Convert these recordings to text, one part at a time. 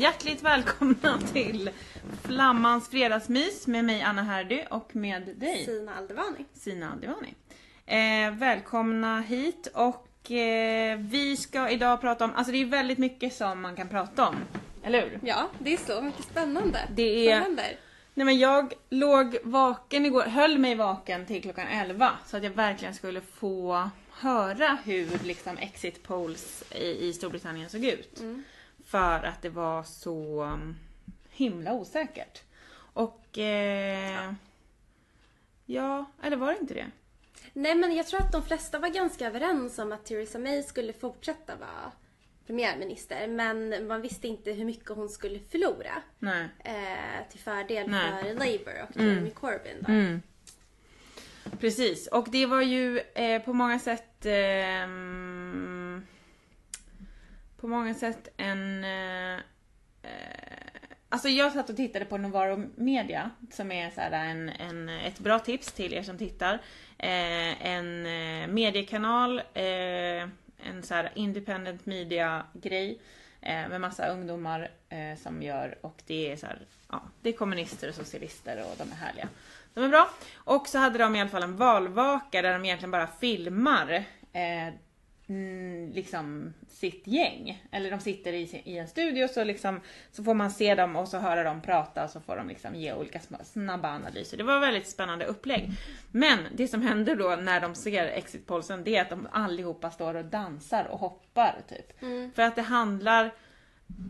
Hjärtligt välkomna till Flammans fredagsmys med mig Anna Herdy och med dig Sina Aldevani. Sina Aldevani. Eh, välkomna hit och eh, vi ska idag prata om, alltså det är väldigt mycket som man kan prata om. Eller hur? Ja, det är så mycket spännande. Det är- Vad händer? Nej men jag låg vaken igår, höll mig vaken till klockan 11 så att jag verkligen skulle få höra hur liksom exit polls i, i Storbritannien såg ut. Mm. För att det var så um, himla osäkert. Och eh, ja, eller var det inte det? Nej men jag tror att de flesta var ganska överens om att Theresa May skulle fortsätta vara premiärminister. Men man visste inte hur mycket hon skulle förlora. Eh, till fördel Nej. för Labour och Jeremy Corbyn. Då. Mm. Precis, och det var ju eh, på många sätt ehm, på många sätt en eh, eh, Alltså jag satt och tittade på Novaro Media som är så här en, en, ett bra tips till er som tittar. Eh, en eh, mediekanal, eh, en så här independent media grej eh, med massa ungdomar eh, som gör och det är så här, ja, det är kommunister och socialister och de är härliga. De är bra. Och så hade de i alla fall en valvaka där de egentligen bara filmar eh, mm, liksom sitt gäng. Eller de sitter i, i en studio så liksom så får man se dem och så höra dem prata och så får de liksom ge olika snabba analyser. Det var väldigt spännande upplägg. Men det som händer då när de ser exit pollsen det är att de allihopa står och dansar och hoppar typ. Mm. För att det handlar,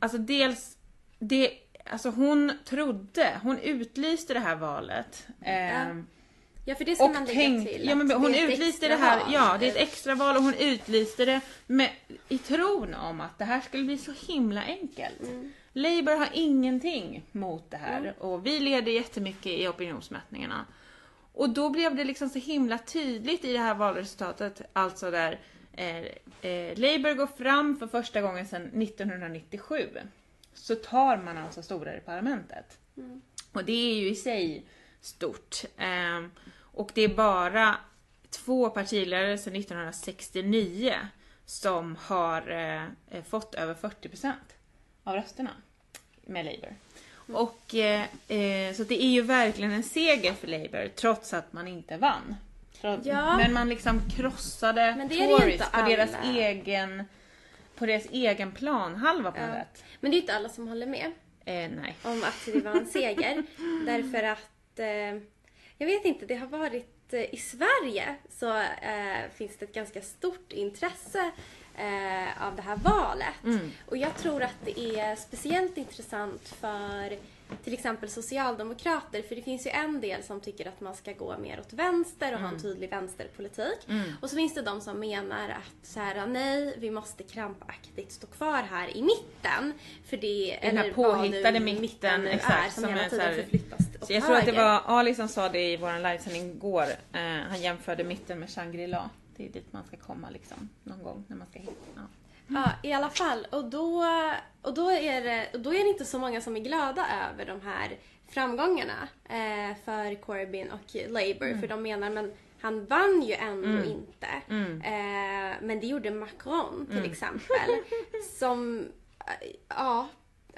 alltså dels, det, alltså hon trodde, hon utlyste det här valet. ehm, Ja för det ska och man lägga tänk, till. ja, men hon det är ett utlyste det extra här, val. ja det är ett extraval och hon utlyste det med, i tron om att det här skulle bli så himla enkelt. Mm. Labour har ingenting mot det här och vi leder jättemycket i opinionsmätningarna. Och då blev det liksom så himla tydligt i det här valresultatet, alltså där eh, eh, Labour går fram för första gången sedan 1997. Så tar man alltså stora i parlamentet. Mm. Och det är ju i sig stort. Ehm, och det är bara två partiledare sedan 1969 som har eh, eh, fått över 40% av rösterna med Labour. Och eh, eh, så det är ju verkligen en seger för Labour trots att man inte vann. Trots, Ja. Men man liksom krossade Tories på deras egen på deras egen planhalva på något Ja. sätt. Men det är ju inte alla som håller med. Eh, nej. om att det var en seger. därför att, jag vet inte, det har varit eh, i Sverige så eh, finns det ett ganska stort intresse eh, av det här valet. Mm. Och jag tror att det är speciellt intressant för till exempel socialdemokrater för det finns ju en del som tycker att man ska gå mer åt vänster och ha en tydlig vänsterpolitik. Mm. Och så finns det de som menar att så här, nej, vi måste krampaktigt stå kvar här i mitten. För det, Den här påhittade mitten, nu exakt, är, som, som hela tiden förflyttas Så jag tror att det var Ali som sa det i vår livesändning igår. Eh, han jämförde mitten med Shangri-La. Det är dit man ska komma liksom någon gång när man ska hitta. Ja. Ja, i alla fall. Och då, och då, är det, och då är det inte så många som är glada över de här framgångarna eh, för Corbyn och Labour. För de menar, men han vann ju ändå inte. Mm. Eh, men det gjorde Macron till exempel. som, eh, ja,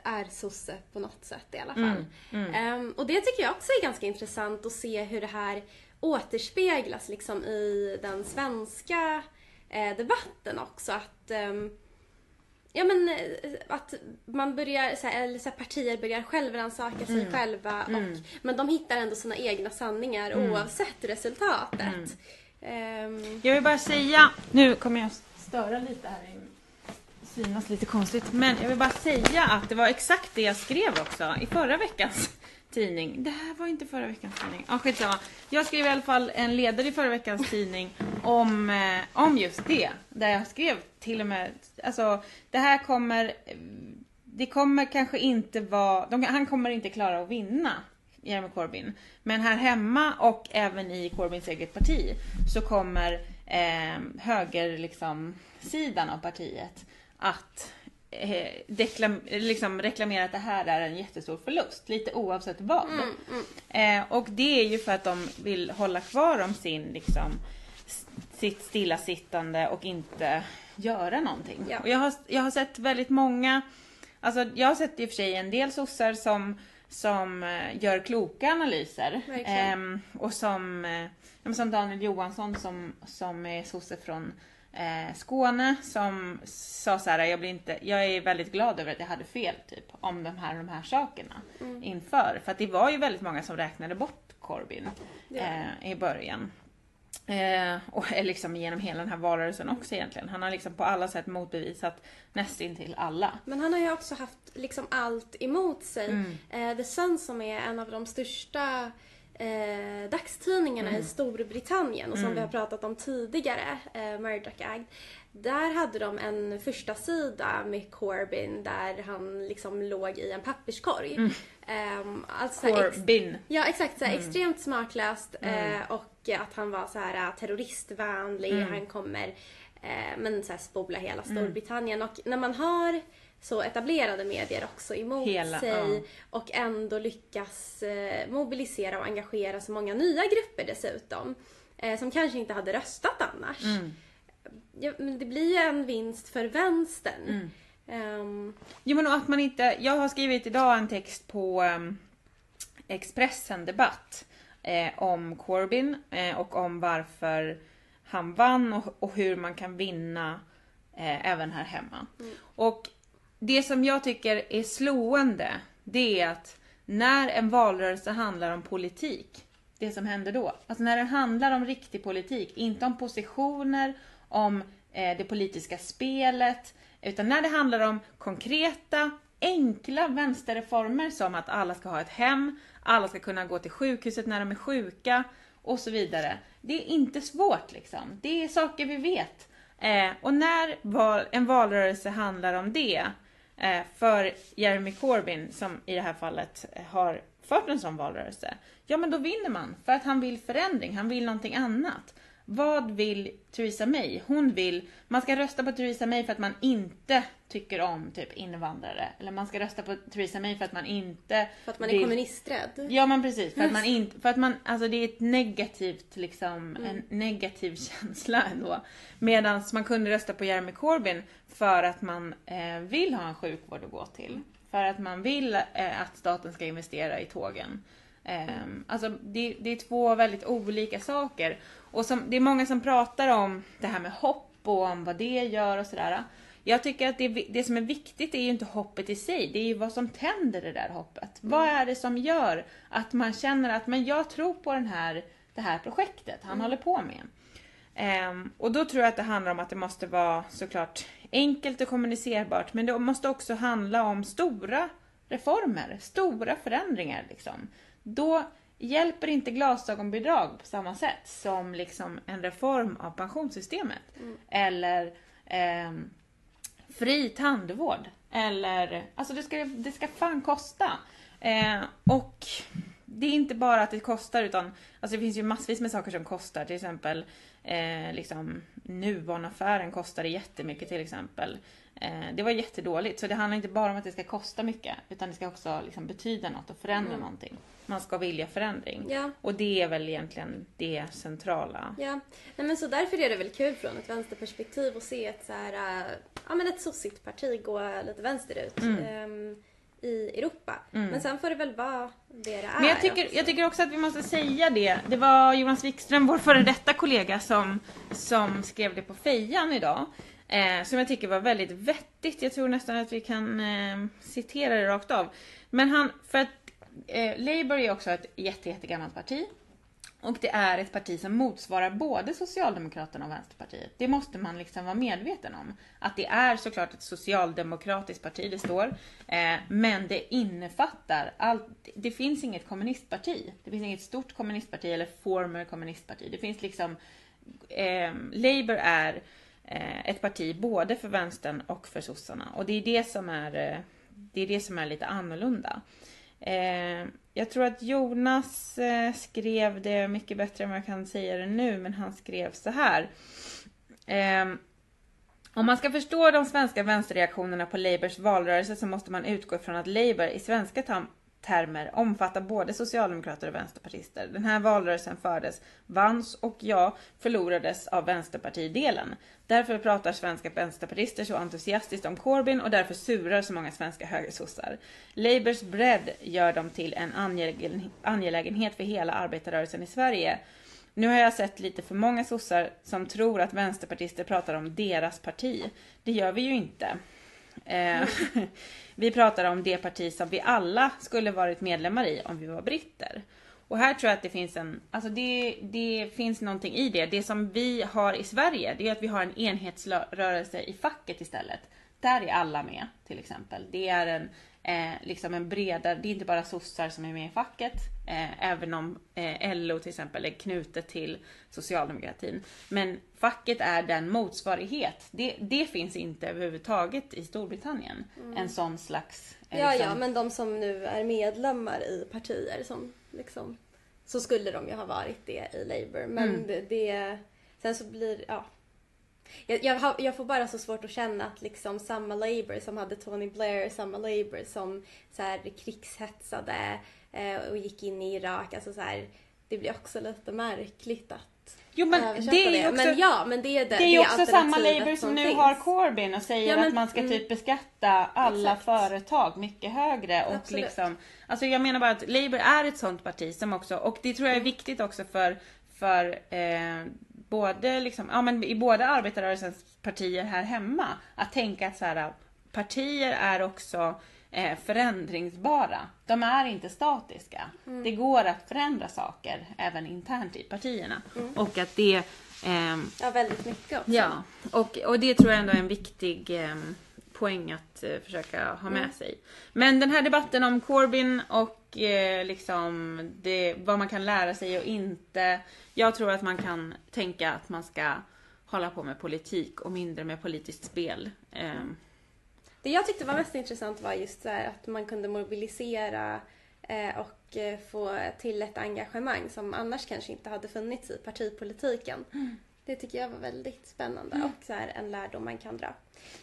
är sosse på något sätt i alla fall. Mm. Ehm, och det tycker jag också är ganska intressant att se hur det här återspeglas liksom i den svenska eh, debatten också. Att, ehm, ja, men, eh, att man börjar, så här, eller så här, partier börjar självrannsaka sig Mm. själva. Och, men de hittar ändå sina egna sanningar Mm. oavsett resultatet. Ehm, Jag vill bara säga, nu kommer jag störa lite här. i- Synas lite konstigt. Men jag vill bara säga att det var exakt det jag skrev också i förra veckans tidning. Det här var inte förra veckans tidning. Ja, skitsamma. Jag skrev i alla fall en ledare i förra veckans tidning om, eh, om just det. Där jag skrev till och med, alltså det här kommer, det kommer kanske inte vara, de, han kommer inte klara att vinna Jeremy Corbyn. Men här hemma och även i Corbyns eget parti så kommer eh, höger liksom, sidan av partiet att eh, deklam, liksom reklamera att det här är en jättestor förlust, lite oavsett vad. mm, mm. Eh, och det är ju för att de vill hålla kvar om sin liksom sitt stillasittande och inte göra någonting. Ja. Och jag har, jag har sett väldigt många Alltså jag har sett i och för sig en del sossar som, som eh, gör kloka analyser. Ehm, och som, eh, som Daniel Johansson som, som är sosse från eh, Skåne som sa så här, jag, blir inte, jag är väldigt glad över att jag hade fel typ om de här, de här sakerna Mm. inför. För att det var ju väldigt många som räknade bort Corbyn eh, i början. Eh, och är liksom genom hela den här valrörelsen också egentligen. Han har liksom på alla sätt motbevisat nästintill alla. Men han har ju också haft liksom allt emot sig. Mm. Eh, The Sun som är en av de största eh, dagstidningarna Mm. i Storbritannien och som vi har pratat om tidigare, eh, Murdoch Act. Där hade de en första sida med Corbyn där han liksom låg i en papperskorg. Mm. Ehm, alltså Corbyn. Ja exakt, så här, Mm. extremt smaklöst eh, och att han var så här eh, terroristvänlig, Mm. han kommer eh, men så här, spola hela Storbritannien och när man har så etablerade medier också emot Hela, sig ja. och ändå lyckas eh, mobilisera och engagera så många nya grupper dessutom eh, som kanske inte hade röstat annars. Mm. Ja, men det blir ju en vinst för vänstern. Mm. Ehm, Jo men att man inte, jag har skrivit idag en text på um, Expressen Debatt eh, om Corbyn eh, och om varför han vann och, och hur man kan vinna eh, även här hemma. Och det som jag tycker är slående det är att när en valrörelse handlar om politik, det som händer då, alltså när det handlar om riktig politik, inte om positioner, om eh, det politiska spelet, utan när det handlar om konkreta, enkla vänsterreformer som att alla ska ha ett hem, alla ska kunna gå till sjukhuset när de är sjuka och så vidare. Det är inte svårt liksom. Det är saker vi vet. Eh, och när val, en valrörelse handlar om det, Eh, för Jeremy Corbyn, som i det här fallet eh, har fört en sån valrörelse, ja men då vinner man. För att han vill förändring, han vill någonting annat. Vad vill Theresa May? Hon vill, man ska rösta på Theresa May för att man inte tycker om typ invandrare. Eller man ska rösta på Theresa May för att man inte för att man är vill- kommunisträdd. Ja men precis, för att man inte, för att man, alltså det är ett negativt liksom, Mm. en negativ känsla ändå. Medan man kunde rösta på Jeremy Corbyn för att man eh, vill ha en sjukvård att gå till. För att man vill eh, att staten ska investera i tågen. Eh, alltså det, det är två väldigt olika saker. Och som, det är många som pratar om det här med hopp och om vad det gör och sådär. Jag tycker att det, det som är viktigt är ju inte hoppet i sig, det är ju vad som tänder det där hoppet. Vad är det som gör att man känner att men jag tror på den här, det här projektet han håller på med. Ehm, och då tror jag att det handlar om att det måste vara såklart enkelt och kommunicerbart men det måste också handla om stora reformer, stora förändringar liksom. Då hjälper inte glasögonbidrag på samma sätt som liksom en reform av pensionssystemet. Eller ehm, fri tandvård. Eller, alltså det ska, det ska fan kosta. Eh, och det är inte bara att det kostar utan alltså det finns ju massvis med saker som kostar. Till exempel eh, liksom Nuon-affären kostade jättemycket till exempel. Eh, det var jättedåligt. Så det handlar inte bara om att det ska kosta mycket utan det ska också liksom betyda något och förändra någonting. Man ska vilja förändring. Ja. Och det är väl egentligen det centrala. Ja, Nej, men så därför är det väl kul från ett vänsterperspektiv att se ett så här, äh, ja men ett sossigt parti gå lite vänsterut Mm. ehm, i Europa. Men sen får det väl vara det det är Men jag tycker, också. jag tycker också att vi måste säga det. Det var Jonas Wikström, vår före detta kollega, som, som skrev det på fejan idag. Eh, som jag tycker var väldigt vettigt. Jag tror nästan att vi kan eh, citera det rakt av. Men han, för att eh, Labour är också ett jätte, jättegammalt parti. Och det är ett parti som motsvarar både Socialdemokraterna och Vänsterpartiet. Det måste man liksom vara medveten om. Att det är såklart ett socialdemokratiskt parti, det står. Eh, men det innefattar allt. Det finns inget kommunistparti. Det finns inget stort kommunistparti eller former kommunistparti. Det finns liksom... Eh, Labour är eh, Eh, ett parti både för vänstern och för sossarna. Och det är det som är, eh, det är, det som är lite annorlunda. Eh, jag tror att Jonas eh, skrev det mycket bättre än vad jag kan säga det nu, men han skrev så här. Eh, om man ska förstå de svenska vänsterreaktionerna på Labours valrörelse så måste man utgå från att Labour i svenska, termer omfattar både socialdemokrater och vänsterpartister. Den här valrörelsen fördes, vanns och ja, förlorades av vänsterpartidelen. Därför pratar svenska vänsterpartister så entusiastiskt om Corbyn och därför surar så många svenska högersossar. Labours bredd gör dem till en angelägenhet för hela arbetarrörelsen i Sverige. Nu har jag sett lite för många sossar som tror att vänsterpartister pratar om deras parti. Det gör vi ju inte. Eh, vi pratar om det parti som vi alla skulle varit medlemmar i om vi var britter. Och här tror jag att det finns en, alltså det, det finns någonting i det. Det som vi har i Sverige, det är att vi har en enhetsrörelse i facket istället. Där är alla med till exempel. Det är en, eh, liksom en bredare, det är inte bara sossar som är med i facket, eh, även om eh, LO till exempel är knutet till socialdemokratin. Men facket är den motsvarighet. Det, det finns inte överhuvudtaget i Storbritannien. Mm. En sån slags... Eh, ja, liksom... ja, men de som nu är medlemmar i partier som liksom, så skulle de ju ha varit det i Labour. Men mm. det, det, sen så blir, ja, jag, jag, har, jag, får bara så svårt att känna att liksom samma Labour som hade Tony Blair, samma Labour som så här, krigshetsade eh, och gick in i Irak. Alltså så här, det blir också lite märkligt att Jo men det är ju också, men ja, men det är det, det är ju också samma Labour som nu finns. har Corbyn och säger ja, men, att man ska mm, typ beskatta alla exakt. företag mycket högre och Absolut. liksom Alltså jag menar bara att Labour är ett sånt parti som också, och det tror jag är mm. viktigt också för, för eh, både liksom, ja men i båda arbetarrörelsens partier här hemma. Att tänka att så här, partier är också eh, förändringsbara. De är inte statiska. Mm. Det går att förändra saker även internt i partierna. Mm. Och att det... Eh, ja, väldigt mycket också. Ja, och, och det tror jag ändå är en viktig eh, poäng att eh, försöka ha med mm. sig. Men den här debatten om Corbyn och eh, liksom det, vad man kan lära sig och inte. Jag tror att man kan tänka att man ska hålla på med politik och mindre med politiskt spel. Eh. Det jag tyckte var mest intressant var just här, att man kunde mobilisera eh, och eh, få till ett engagemang som annars kanske inte hade funnits i partipolitiken. Mm. Det tycker jag var väldigt spännande mm. och så här, en lärdom man kan dra.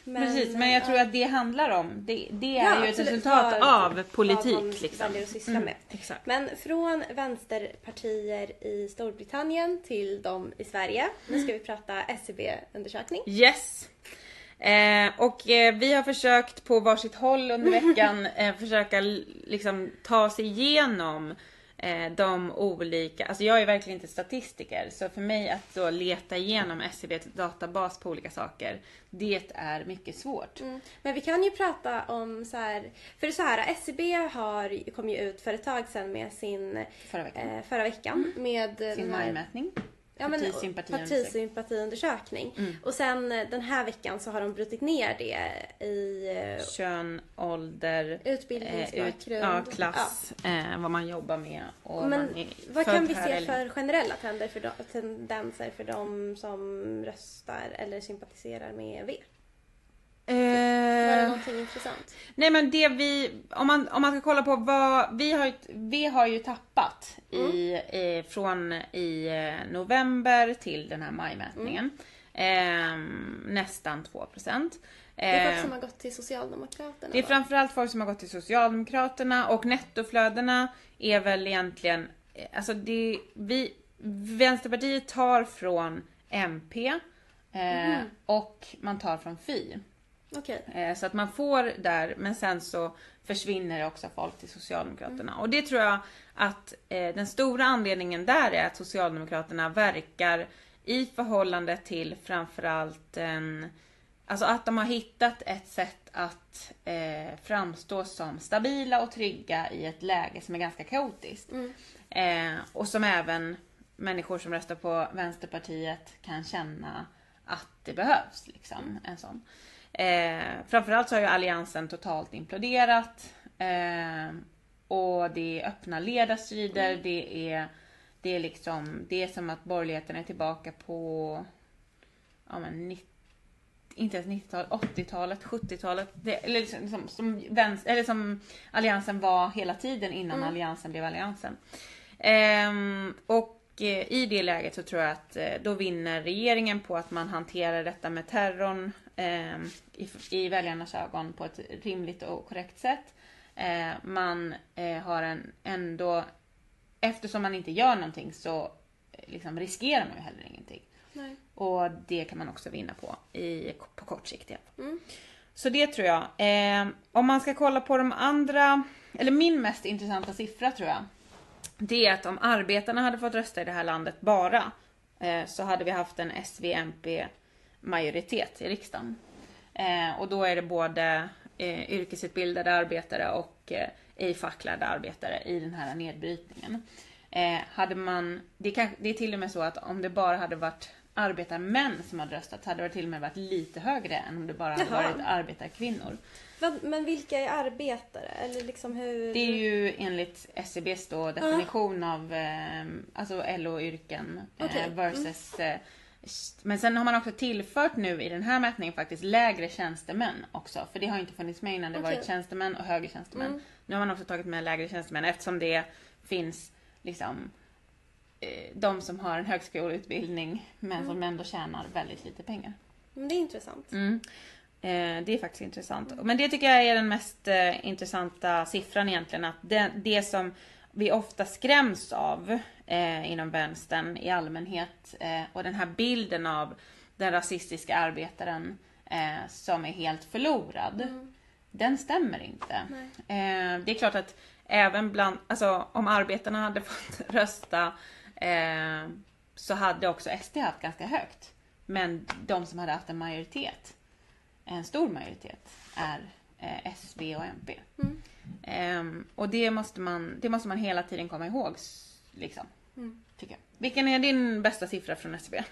Men, Precis, men jag tror att det handlar om, det, det är ja, ju ett resultat vad, av politik. Vad liksom. väljer att syssla mm, med. Exakt. Men från vänsterpartier i Storbritannien till de i Sverige. Nu ska vi prata SCB-undersökning. E yes! Eh, och eh, vi har försökt på varsitt håll under veckan eh, försöka liksom ta sig igenom de olika, alltså jag är verkligen inte statistiker så för mig att då leta igenom SCBs databas på olika saker, det är mycket svårt. Mm. Men vi kan ju prata om så här, för så här, SCB har, kom ju ut för ett tag sedan med sin, förra veckan, eh, förra veckan mm. med sin majmätning ja, men, partisympatiundersökning. Mm. Och sen eh, den här veckan så har de brutit ner det i eh, kön, ålder, utbildningsbakgrund, eh, ut, ja, klass, ja. Eh, vad man jobbar med. Och men vad kan vi se för generella trender för de, tendenser för de som röstar eller sympatiserar med V? Eh, var det någonting intressant? Nej men det vi, om man, om man ska kolla på vad, vi har, vi har ju tappat mm. i, i, från i eh, november till den här majmätningen. Mm. Eh, nästan 2 procent. Det är folk eh, som har gått till Socialdemokraterna? Det är framförallt folk som har gått till Socialdemokraterna och nettoflödena är väl egentligen, eh, alltså det, vi, Vänsterpartiet tar från MP eh, mm. och man tar från Fi. Okay. Eh, så att man får där, men sen så försvinner också folk till Socialdemokraterna. Mm. Och det tror jag att eh, den stora anledningen där är att Socialdemokraterna verkar i förhållande till framförallt en Alltså att de har hittat ett sätt att eh, framstå som stabila och trygga i ett läge som är ganska kaotiskt. Mm. Eh, och som även människor som röstar på Vänsterpartiet kan känna att det behövs. Liksom, mm. en sån. Eh, framförallt så har ju alliansen totalt imploderat. Eh, och det är öppna ledarstrider. Mm. Det är det är liksom, det är som att borgerligheten är tillbaka på ja, men 90, inte ens 90-talet, 80-talet, 70-talet. Eller liksom, som, vänster, eller som alliansen var hela tiden innan mm. alliansen blev alliansen. Ehm, och eh, i det läget så tror jag att eh, då vinner regeringen på att man hanterar detta med terrorn eh, i, i väljarnas ögon på ett rimligt och korrekt sätt. Eh, man eh, har en ändå, eftersom man inte gör någonting så eh, liksom riskerar man ju heller ingenting. Nej. Och det kan man också vinna på i, på kort sikt fall. Mm. Så det tror jag. Eh, om man ska kolla på de andra, eller min mest intressanta siffra tror jag. Det är att om arbetarna hade fått rösta i det här landet bara eh, så hade vi haft en SV-MP majoritet i riksdagen. Eh, och då är det både eh, yrkesutbildade arbetare och ej facklade arbetare i den här nedbrytningen. Hade man, det, kan, det är till och med så att om det bara hade varit arbetarmän som hade röstat så hade det till och med varit lite högre än om det bara hade Jaha. varit arbetarkvinnor. Men, vilka är arbetare? Eller liksom hur... Det är ju enligt SCBs då definition av eh, alltså LO-yrken eh, Okej, mm. versus eh, men sen har man också tillfört nu i den här mätningen faktiskt lägre tjänstemän också. För det har inte funnits med innan. Det har Okej. varit tjänstemän och högre tjänstemän. Mm. Nu har man också tagit med lägre tjänstemän eftersom det finns liksom de som har en högskoleutbildning men som ändå tjänar väldigt lite pengar. Men det är intressant. Mm. Eh, det är faktiskt intressant. Men det tycker jag är den mest eh, intressanta siffran egentligen. Att det, det som vi ofta skräms av eh, inom vänstern i allmänhet eh, och den här bilden av den rasistiska arbetaren eh, som är helt förlorad. Mm. Den stämmer inte. Eh, det är klart att även bland, alltså om arbetarna hade fått rösta så hade också SD haft ganska högt. Men de som hade haft en majoritet, en stor majoritet, är eh, S, V och MP. Mm. Ehm, och det måste, man, det måste man hela tiden komma ihåg. Liksom, Mm. tycker jag. Vilken är din bästa siffra från SCB?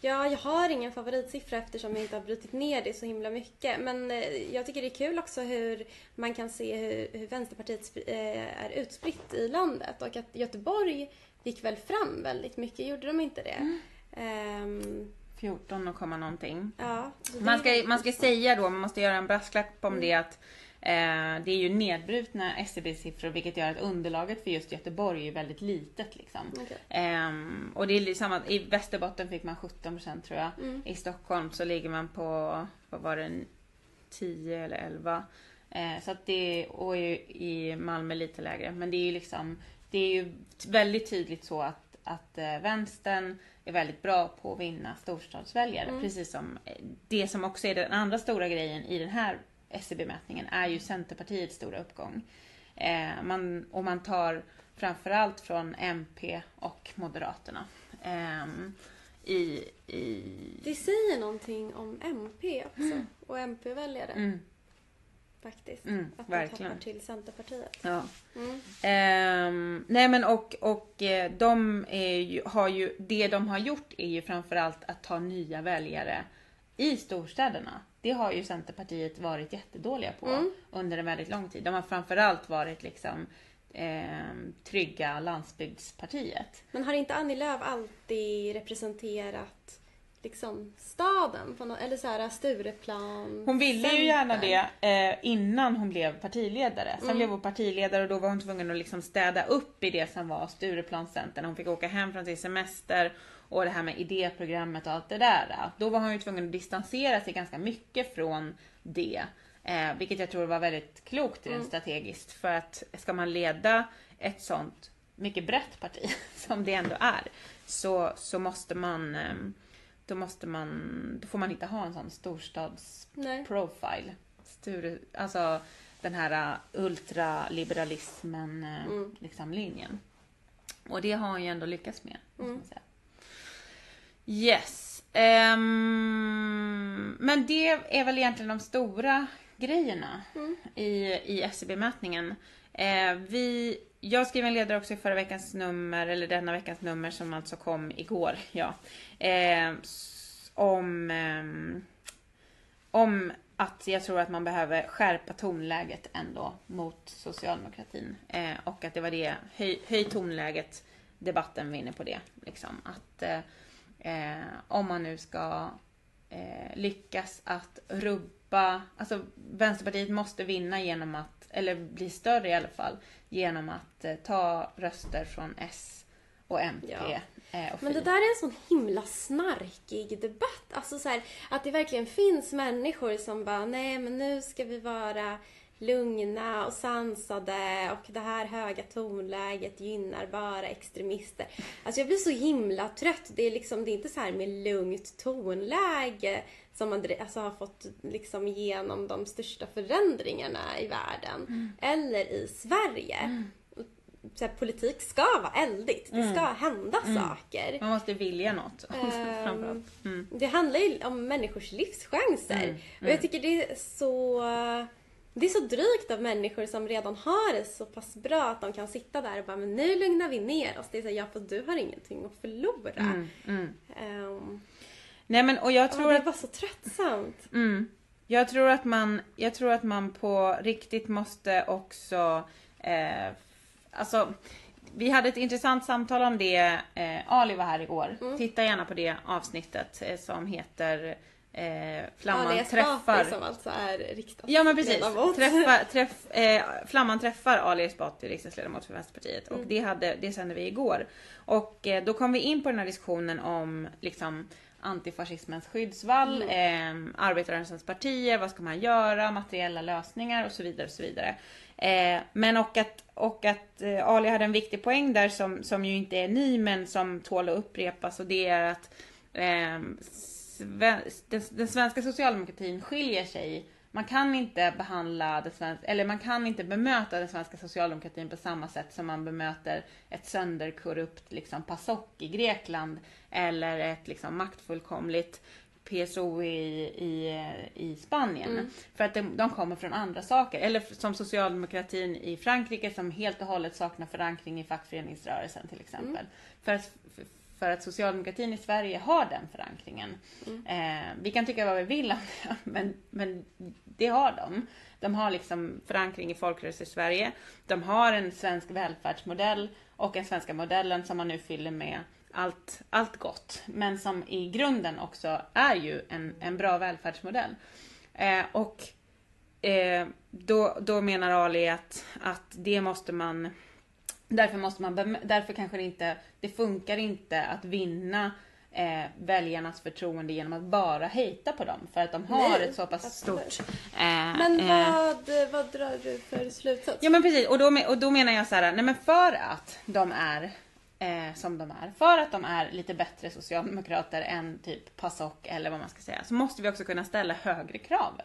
Ja, jag har ingen favoritsiffra eftersom jag inte har brutit ner det så himla mycket. Men eh, jag tycker det är kul också hur man kan se hur, hur Vänsterpartiet eh, är utspritt i landet och att Göteborg gick väl fram väldigt mycket, gjorde de inte det? Ehm, 14 och komma någonting. ja, Man ska, man ska säga då, man måste göra en brasklapp om Mm. det att eh, det är ju nedbrutna SCB-siffror vilket gör att underlaget för just Göteborg är väldigt litet liksom. Okej. Ehm, och det är att i Västerbotten fick man 17% tror jag. Mm. I Stockholm så ligger man på, vad var det, 10 eller 11. Eh, så att det, och i, i Malmö lite lägre. Men det är ju liksom, det är ju väldigt tydligt så att, att eh, vänstern är väldigt bra på att vinna storstadsväljare. Mm. Precis som eh, det som också är den andra stora grejen i den här SCB-mätningen är ju Centerpartiets stora uppgång. Eh, man, och man tar framförallt från MP och Moderaterna. Ehm, i, i... Det säger någonting om MP också och MP-väljare Mm, faktiskt. mm, att verkligen. tappar till Centerpartiet. Ja. Mm. Ehm, nej men och, och eh, de ju, har ju, det de har gjort är ju framförallt att ta nya väljare i storstäderna. Det har ju Centerpartiet varit jättedåliga på Mm. under en väldigt lång tid. De har framförallt varit liksom ehm, trygga landsbygdspartiet. Men har inte Annie Lööf alltid representerat liksom staden? På något, eller så här Stureplan? Hon ville ju gärna det eh, innan hon blev partiledare. Sen Mm. blev hon partiledare och då var hon tvungen att liksom städa upp i det som var Stureplanscentern. Hon fick åka hem från sin semester och det här med idéprogrammet och allt det där. Då var hon ju tvungen att distansera sig ganska mycket från det. Eh, vilket jag tror var väldigt klokt rent Mm. strategiskt. För att ska man leda ett sånt mycket brett parti som det ändå är så, så måste man ehm, då måste man, då får man inte ha en sån storstads Nej. profile. Sture, alltså den här uh, ultraliberalismen, uh, Mm. liksom linjen. Och det har hon ju ändå lyckats med. Mm. Yes. Ehm, men det är väl egentligen de stora grejerna Mm. i, i SCB-mätningen. Eh, vi, jag skrev en ledare också i förra veckans nummer, eller denna veckans nummer som alltså kom igår. Ja. Eh, om, ehm, om att jag tror att man behöver skärpa tonläget ändå mot socialdemokratin. Eh, och att det var det, höj, höj tonläget, debatten vinner på det. Liksom. Att eh, eh, om man nu ska eh, lyckas att rubba, alltså Vänsterpartiet måste vinna genom att, eller bli större i alla fall, genom att eh, ta röster från S och MP. Ja. Eh, och Men det där är en sån himla snarkig debatt. Alltså så här, att det verkligen finns människor som bara, nej men nu ska vi vara lugna och sansade och det här höga tonläget gynnar bara extremister. Alltså jag blir så himla trött. Det är liksom, det är inte så här med lugnt tonläge som man alltså, har fått liksom igenom de största förändringarna i världen. Mm. Eller i Sverige. Mm. Så här, politik ska vara eldigt. Det ska mm. hända mm. saker. Man måste vilja något. Um, det handlar ju om människors livschanser. Och jag tycker det är så det är så drygt av människor som redan har det så pass bra att de kan sitta där och bara men nu lugnar vi ner oss. Det är så ja fast du har ingenting att förlora. Mm, mm. Um, Nej men och jag tror oh, det att... var så tröttsamt. Mm. Jag tror att man, jag tror att man på riktigt måste också, eh, alltså vi hade ett intressant samtal om det. Eh, Ali var här igår. Mm. Titta gärna på det avsnittet eh, som heter eh, Flamman ja, träffar... som alltså är riksdagsledamot. Ja men precis. Träffa, träff, eh, Flamman träffar Ali Esbati, riksdagsledamot för Vänsterpartiet. Mm. Och det, hade, det sände vi igår. Och eh, då kom vi in på den här diskussionen om liksom antifascismens skyddsvall, mm. eh, arbetarrörelsens partier, vad ska man göra, materiella lösningar och så vidare. och så vidare. Eh, men och att, och att eh, Ali hade en viktig poäng där som, som ju inte är ny men som tål att upprepas och det är att eh, den svenska socialdemokratin skiljer sig. Man kan inte behandla det svenska, eller man kan inte bemöta den svenska socialdemokratin på samma sätt som man bemöter ett sönderkorrupt liksom, PASOK i Grekland eller ett liksom, maktfullkomligt PSO i, i, i Spanien. Mm. För att de, de, kommer från andra saker. Eller som socialdemokratin i Frankrike som helt och hållet saknar förankring i fackföreningsrörelsen till exempel. Mm. För, att, för att socialdemokratin i Sverige har den förankringen. Mm. Eh, vi kan tycka vad vi vill om det, men, men det har de. De har liksom förankring i folkrörelser i Sverige. De har en svensk välfärdsmodell och en svenska modellen som man nu fyller med allt, allt gott. Men som i grunden också är ju en, en bra välfärdsmodell. Eh, och eh, då, då menar Ali att, att det måste man Därför måste man, därför kanske det inte, det funkar inte att vinna eh, väljarnas förtroende genom att bara hejta på dem. För att de har Nej, ett så pass absolut. stort... Eh, men eh, vad, eh, vad drar du för slutsats? Ja men precis, och då, och då menar jag så här, nej men för att de är eh, som de är, för att de är lite bättre socialdemokrater än typ PASOK eller vad man ska säga, så måste vi också kunna ställa högre krav.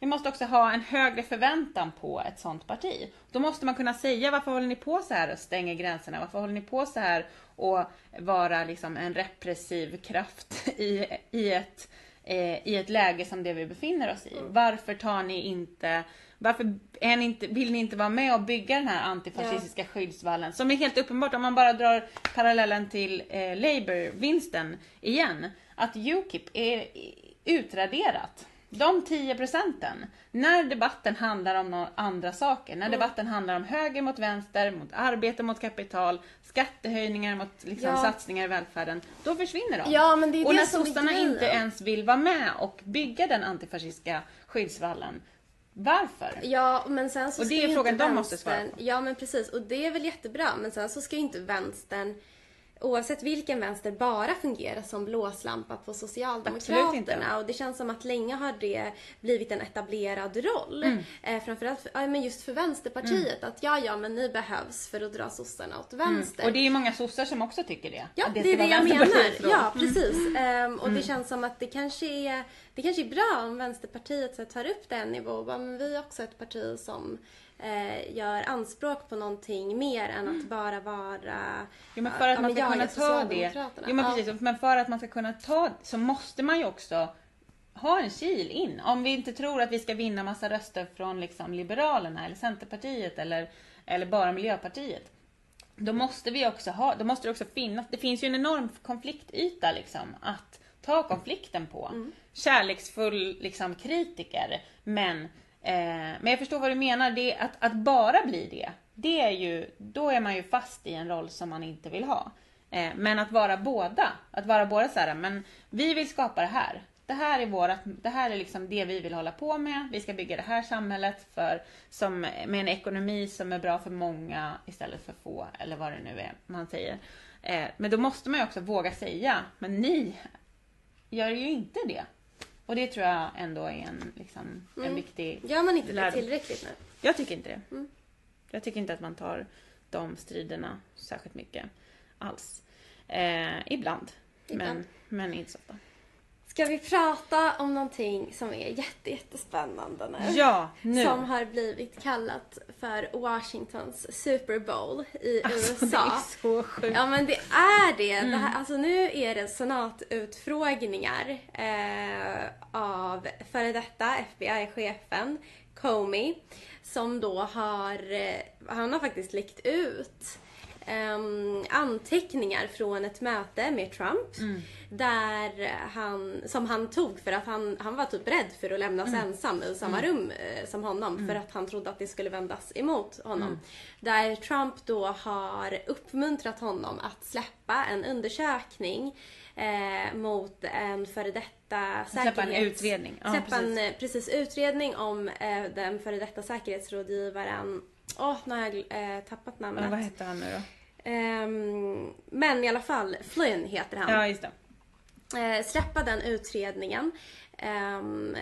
Vi måste också ha en högre förväntan på ett sånt parti. Då måste man kunna säga varför håller ni på så här och stänger gränserna? Varför håller ni på så här och vara liksom en repressiv kraft i, i, ett, eh, i ett läge som det vi befinner oss i? Mm. Varför tar ni inte varför är ni inte, vill ni inte vara med och bygga den här antifascistiska ja. skyddsvallen? Som är helt uppenbart, om man bara drar parallellen till eh, Labour-vinsten igen, att Ukip är utraderat. De 10 procenten, när debatten handlar om andra saker, när mm. debatten handlar om höger mot vänster, mot arbete mot kapital, skattehöjningar mot liksom, ja. satsningar i välfärden, då försvinner de. Ja, men det är och det när sossarna inte ens vill vara med och bygga den antifascistiska skyddsvallen, varför? Ja, men sen så och det är frågan de måste svara på. Ja, men precis. Och det är väl jättebra. Men sen så ska ju inte vänstern oavsett vilken vänster bara fungera som blåslampa på Socialdemokraterna. Och det känns som att länge har det blivit en etablerad roll. Mm. Eh, framförallt för, ja, men just för Vänsterpartiet. Mm. Att ja, ja, men ni behövs för att dra sossarna åt mm. vänster. Mm. Och det är många sossar som också tycker det. Ja, det, det är det jag menar. Ja, mm. precis. Um, och det känns som att det kanske är, det kanske är bra om Vänsterpartiet så tar upp den nivån. Vi är också ett parti som eh, gör anspråk på någonting mer än att bara vara Jo men för att man ska kunna ta det. Jo men precis, men för att man ska kunna ta så måste man ju också ha en kil in. Om vi inte tror att vi ska vinna massa röster från liksom Liberalerna eller Centerpartiet eller, eller bara Miljöpartiet. Då måste vi också ha, då måste det också finnas, det finns ju en enorm konfliktyta liksom att ta konflikten på. Mm. Kärleksfull liksom kritiker men Eh, men jag förstår vad du menar. Det, att, att bara bli det, det är ju, då är man ju fast i en roll som man inte vill ha. Eh, men att vara båda, att vara båda så här, men vi vill skapa det här. Det här är vårat, det här är liksom det vi vill hålla på med. Vi ska bygga det här samhället för, som, med en ekonomi som är bra för många istället för få, eller vad det nu är man säger. Eh, men då måste man ju också våga säga, men ni gör ju inte det. Och det tror jag ändå är en, liksom, en viktig Gör man inte det tillräckligt nu? Jag tycker inte det. Mm. Jag tycker inte att man tar de striderna särskilt mycket alls. Eh, ibland. Ibland. Men, men inte så ofta. Ska vi prata om någonting som är jätte, jättespännande nu? Ja, nu. Som har blivit kallat för Washingtons Super Bowl i Alltså, det USA. är så sjukt. Ja men det är det. Mm. det här, alltså nu är det senatutfrågningar eh, av före detta FBI-chefen Comey som då har, eh, han har faktiskt läckt ut ehm, anteckningar från ett möte med Trump Mm. där han, som han tog för att han, han var typ rädd för att lämnas Mm. ensam i samma rum eh, som honom för att han trodde att det skulle vändas emot honom. Mm. Där Trump då har uppmuntrat honom att släppa en undersökning eh, mot en före detta Släppa en säkerhets- utredning. Ja, släppa en precis. eh, precis, utredning om eh, den före detta säkerhetsrådgivaren Åh, nu har jag eh, tappat namnet. Men vad hette han nu då? Ehm, men i alla fall, Flynn heter han Ja, just det. eh, släppa den utredningen. Ehm,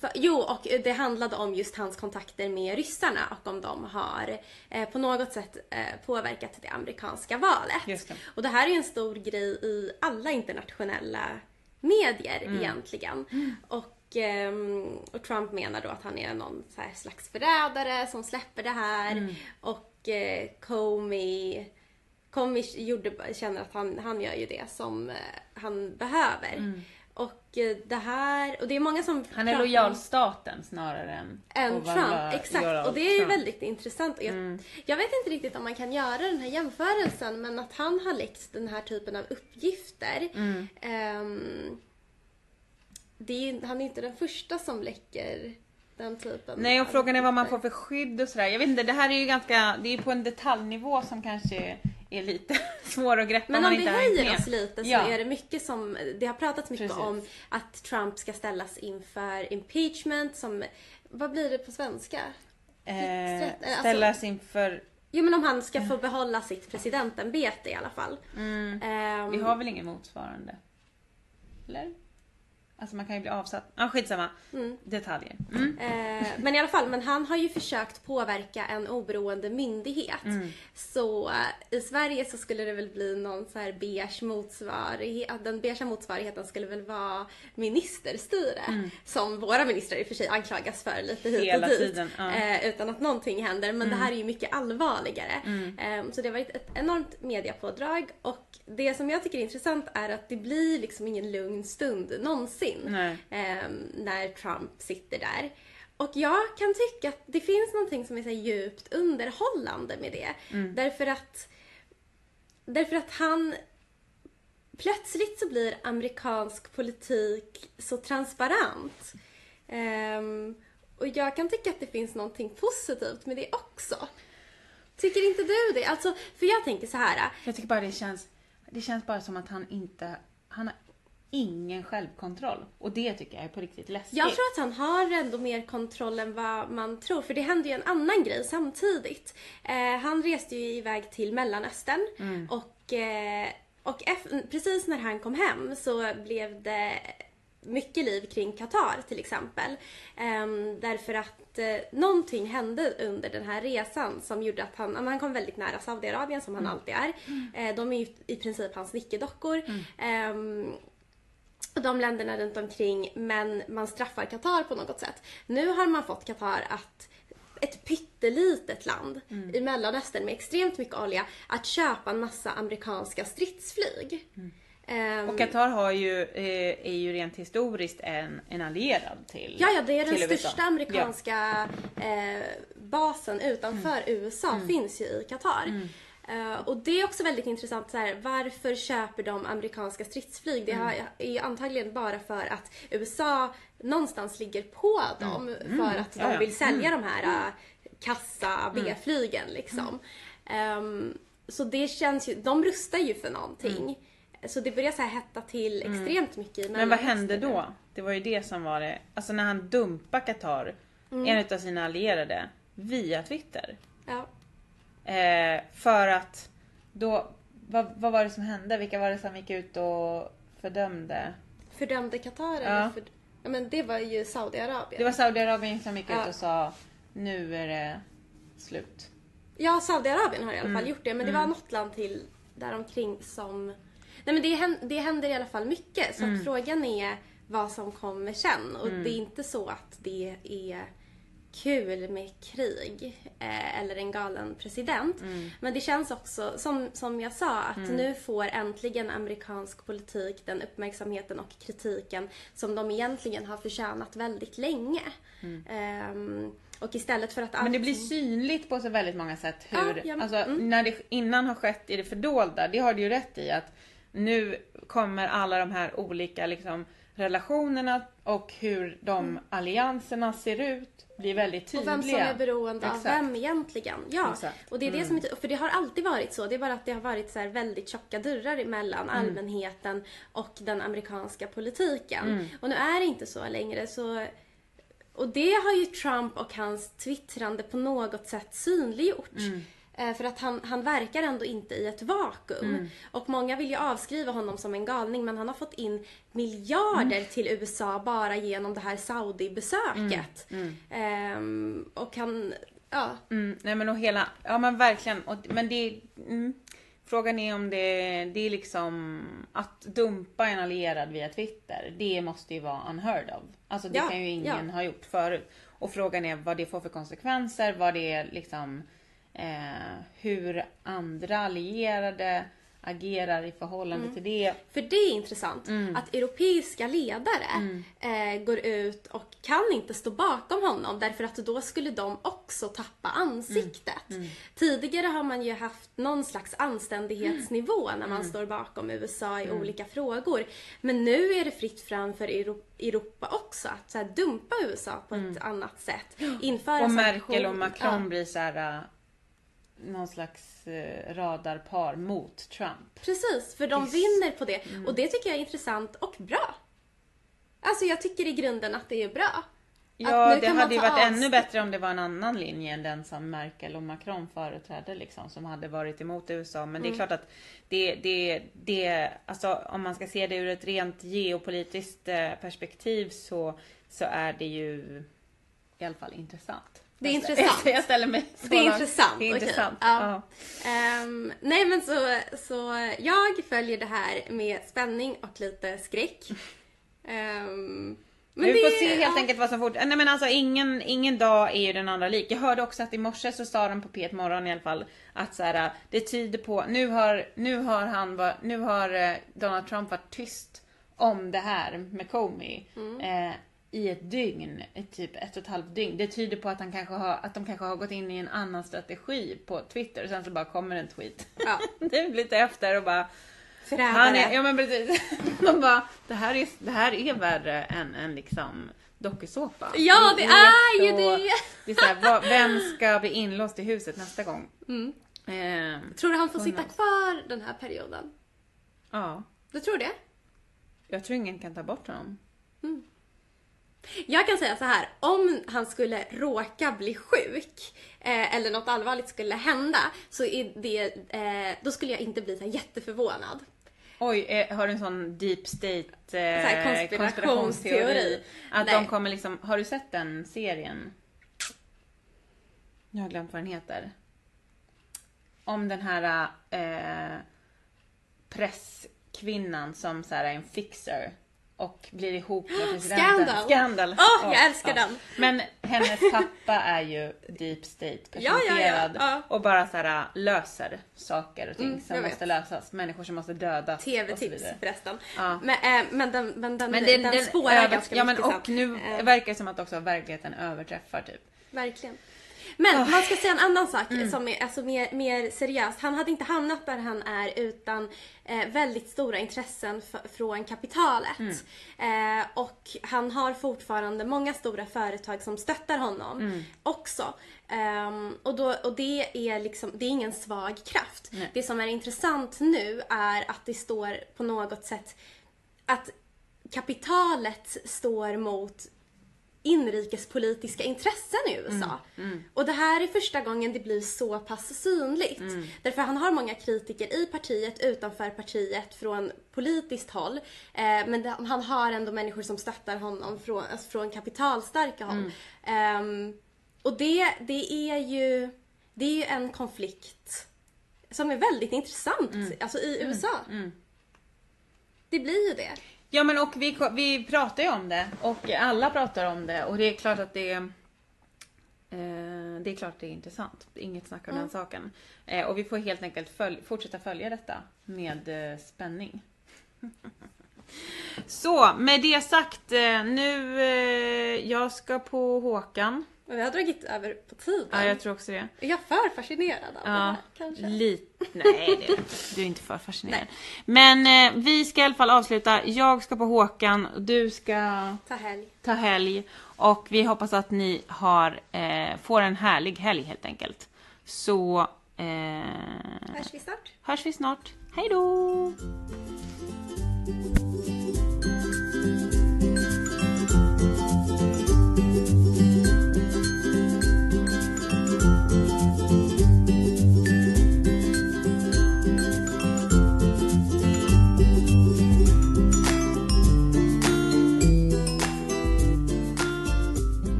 för, jo, och det handlade om just hans kontakter med ryssarna och om de har eh, på något sätt eh, påverkat det amerikanska valet. Just det. Och det här är en stor grej i alla internationella medier Mm. egentligen. Och, ehm, och Trump menar då att han är någon slags förrädare som släpper det här. Mm. Och eh, Comey Comey gjorde, känner att han, han gör ju det som eh, han behöver. Och eh, det här, och det är många som Mm. Han är lojal staten snarare än än Trump, exakt. Och det är ju väldigt intressant. Jag, jag vet inte riktigt om man kan göra den här jämförelsen men att han har läckt den här typen av uppgifter. Mm. Är, han är inte den första som läcker den typen Nej och frågan är vad man får för skydd och sådär. Jag vet inte, det här är ju ganska, det är på en detaljnivå som kanske är lite svår att greppa Men man om vi höjer oss lite så Ja. är det mycket som, det har pratats mycket Precis. om att Trump ska ställas inför impeachment som, vad blir det på svenska? Eh, alltså- ställas inför, Jo men om han ska få behålla sitt presidentämbete i alla fall. Mm. vi har väl ingen motsvarande? Eller? Alltså man kan ju bli avsatt. Ja ah, skitsamma. Detaljer. Mm. Eh, men i alla fall, men han har ju försökt påverka en oberoende myndighet. Mm. Så eh, i Sverige så skulle det väl bli någon så här beige motsvarighet. Den beigea motsvarigheten skulle väl vara ministerstyre. Som våra ministrar i och för sig anklagas för lite hit Mm. Hela och dit. tiden, ja. Mm. eh, utan att någonting händer. Men det här är ju mycket allvarligare. Eh, så det har varit ett enormt mediapådrag. Och det som jag tycker är intressant är att det blir liksom ingen lugn stund någonsin Nej. eh, när Trump sitter där. Och jag kan tycka att det finns någonting som är så djupt underhållande med det. Därför att Därför att han Plötsligt så blir amerikansk politik så transparent. Ehm, och jag kan tycka att det finns någonting positivt med det också. Tycker inte du det? Alltså, för jag tänker så här. Jag tycker bara det känns, det känns bara som att han inte, han har ingen självkontroll. Och det tycker jag är på riktigt läskigt. Jag tror att han har ändå mer kontroll än vad man tror. För det hände ju en annan grej samtidigt. Eh, han reste ju iväg till Mellanöstern. Och, eh, och precis när han kom hem så blev det mycket liv kring Qatar till exempel. Ehm, därför att eh, någonting hände under den här resan som gjorde att han, han kom väldigt nära Saudiarabien som han alltid är. Eh, de är ju i princip hans nickedockor. Ehm, de länderna runt omkring men man straffar Qatar på något sätt. Nu har man fått Qatar att ett pyttelitet land i Mellanöstern med extremt mycket olja att köpa en massa amerikanska stridsflyg. Ehm, Och Qatar har ju, eh, är ju rent historiskt en, en allierad till Ja, ja, det är den USA. största amerikanska eh, basen utanför USA finns ju i Qatar. Eh, och det är också väldigt intressant så här, varför köper de amerikanska stridsflyg? Det har, är antagligen bara för att USA någonstans ligger på dem för att de vill sälja de här uh, kassa B-flygen liksom. Ehm, så det känns ju, de rustar ju för någonting. Så det börjar så här hetta till extremt mycket Men vad hände då? Det var ju det som var det. Alltså när han dumpade Qatar, Mm. en av sina allierade, via Twitter. Ja. Eh, för att då, vad, vad var det som hände? Vilka var det som gick ut och fördömde? Fördömde Qatar Ja. för... Ja, men det var ju Saudiarabien. Det var Saudiarabien som gick Ja. ut och sa nu är det slut. Ja, Saudiarabien har i alla fall Mm. gjort det. Men det var något land till däromkring som... Nej men det, hän- det händer i alla fall mycket. Så Mm. frågan är vad som kommer sen. Och det är inte så att det är kul med krig eh, eller en galen president. Mm. Men det känns också, som, som jag sa, att nu får äntligen amerikansk politik den uppmärksamheten och kritiken som de egentligen har förtjänat väldigt länge. Ehm, och istället för att Mm. Men det blir synligt på så väldigt många sätt hur, Ja, ja, alltså mm. när det innan har skett i det fördolda, det har du ju rätt i att nu kommer alla de här olika liksom relationerna och hur de allianserna ser ut blir väldigt Och tydliga. vem som är beroende Exakt. av vem egentligen. Ja, Exakt. och det är det som är, för det har alltid varit så. Det är bara att det har varit så väldigt tjocka dörrar emellan Mm. allmänheten och den amerikanska politiken. Mm. Och nu är det inte så längre. Så, och det har ju Trump och hans twittrande på något sätt synliggjort. Mm. Eh, För att han, han verkar ändå inte i ett vakuum. Mm. Och många vill ju avskriva honom som en galning men han har fått in miljarder Mm. till USA bara genom det här Saudi-besöket. Ehm, och han, ja. Mm, nej men och hela, ja men verkligen. Och, men det, mm, frågan är om det, det är liksom att dumpa en allierad via Twitter. Det måste ju vara unheard of. Alltså det Ja, kan ju ingen ja. ha gjort förut. Och frågan är vad det får för konsekvenser, vad det är liksom, eh, hur andra allierade agerar i förhållande Mm. till det. För det är intressant Mm. att europeiska ledare eh, går ut och kan inte stå bakom honom därför att då skulle de också tappa ansiktet. Mm. Tidigare har man ju haft någon slags anständighetsnivå när Mm. man står bakom USA i olika frågor. Men nu är det fritt fram för Euro- Europa också att så dumpa USA på ett annat sätt. Införa Mm. Och Merkel och Macron Ja. blir så här, någon slags eh, radarpar mot Trump. Precis, för de Visst. vinner på det. Och det tycker jag är intressant och bra. Alltså jag tycker i grunden att det är bra. Ja, det hade ju varit avstånd. ännu bättre om det var en annan linje än den som Merkel och Macron företrädde liksom, som hade varit emot USA. Men det Mm. är klart att det, det, det, alltså om man ska se det ur ett rent geopolitiskt eh, perspektiv så, så är det ju i alla fall intressant. Det är intressant. Jag ställer mig så Det är långt. intressant, Det är intressant. Ja. Ja. Ehm, nej men så, så jag följer det här med spänning och lite skräck. Ehm, Men vi får det- se helt ja. enkelt vad som fort... Nej men alltså ingen, ingen dag är ju den andra lik. Jag hörde också att i morse så sa de på P1 Morgon i alla fall att så här, det tyder på, nu har, nu har han var, nu har eh, Donald Trump varit tyst om det här med Comey Mm. eh, i ett dygn, ett typ ett och ett halvt dygn. Det tyder på att, han kanske har, att de kanske har gått in i en annan strategi på Twitter och sen så bara kommer en tweet. Ja, det är lite efter och bara han förrädare. är, ja men precis. Man bara, det här är, det här är värre än en liksom dokusåpa. Ja, det är ju så- det! Det är såhär, vad, vem ska bli inlåst i huset nästa gång? Mm. Eh, Tror du han får sitta kvar den här perioden? ja, Du tror det? jag tror ingen kan ta bort honom. Jag kan säga så här, om han skulle råka bli sjuk eh, eller något allvarligt skulle hända så är det, eh, då skulle jag inte bli så jätteförvånad. Oj, eh, har du en sån deep state eh, här konspirationsteori? Att Nej. de kommer liksom, har du sett den serien? Jag har glömt vad den heter. Om den här eh, presskvinnan som så här, är en fixer och blir ihop med presidenten. Scandal! Scandal! Åh, jag älskar den. Men hennes pappa är ju deep state Ja, ja, ja, personifierad ja. och bara så här, löser saker och ting Mm, som måste vet. lösas. Människor som måste dödas. TV-tips förresten. Men, eh, men den, men den, Men den, den, den spårar över, ganska ja, men mycket och sen. nu Eh, verkar det som att också verkligheten överträffar typ. Verkligen. Men Ah. man ska säga en annan sak Mm. som är alltså mer, mer seriöst. Han hade inte hamnat där han är utan eh, väldigt stora intressen från kapitalet. Mm. Eh, och han har fortfarande många stora företag som stöttar honom Mm. också. Ehm, och, då, och det är liksom, det är ingen svag kraft. Nej. Det som är intressant nu är att det står på något sätt att kapitalet står mot inrikespolitiska intressen i USA. Och det här är första gången det blir så pass synligt. Därför han har många kritiker i partiet, utanför partiet, från politiskt håll. Eh, men det, han har ändå människor som stöttar honom från, alltså från kapitalstarka håll. Ehm, och det, det är ju det är ju en konflikt som är väldigt intressant alltså i USA. Det blir ju det. Ja men och vi, vi pratar ju om det och alla pratar om det och det är klart att det är eh, det är klart det är intressant. Inget snack om den saken. Eh, och vi får helt enkelt följ, fortsätta följa detta med eh, spänning. Så, med det sagt, nu jag ska på Håkan. Men vi har dragit över på tiden. Ja, jag tror också det. Är jag för fascinerad av det Ja, här kanske? lite. Nej, det är du är inte för fascinerad. Men eh, vi ska i alla fall avsluta. Jag ska på Håkan, du ska Ta helg. ta helg. Och vi hoppas att ni har, eh, får en härlig helg helt enkelt. Så eh, Hörs vi snart. hörs vi snart. Hej då!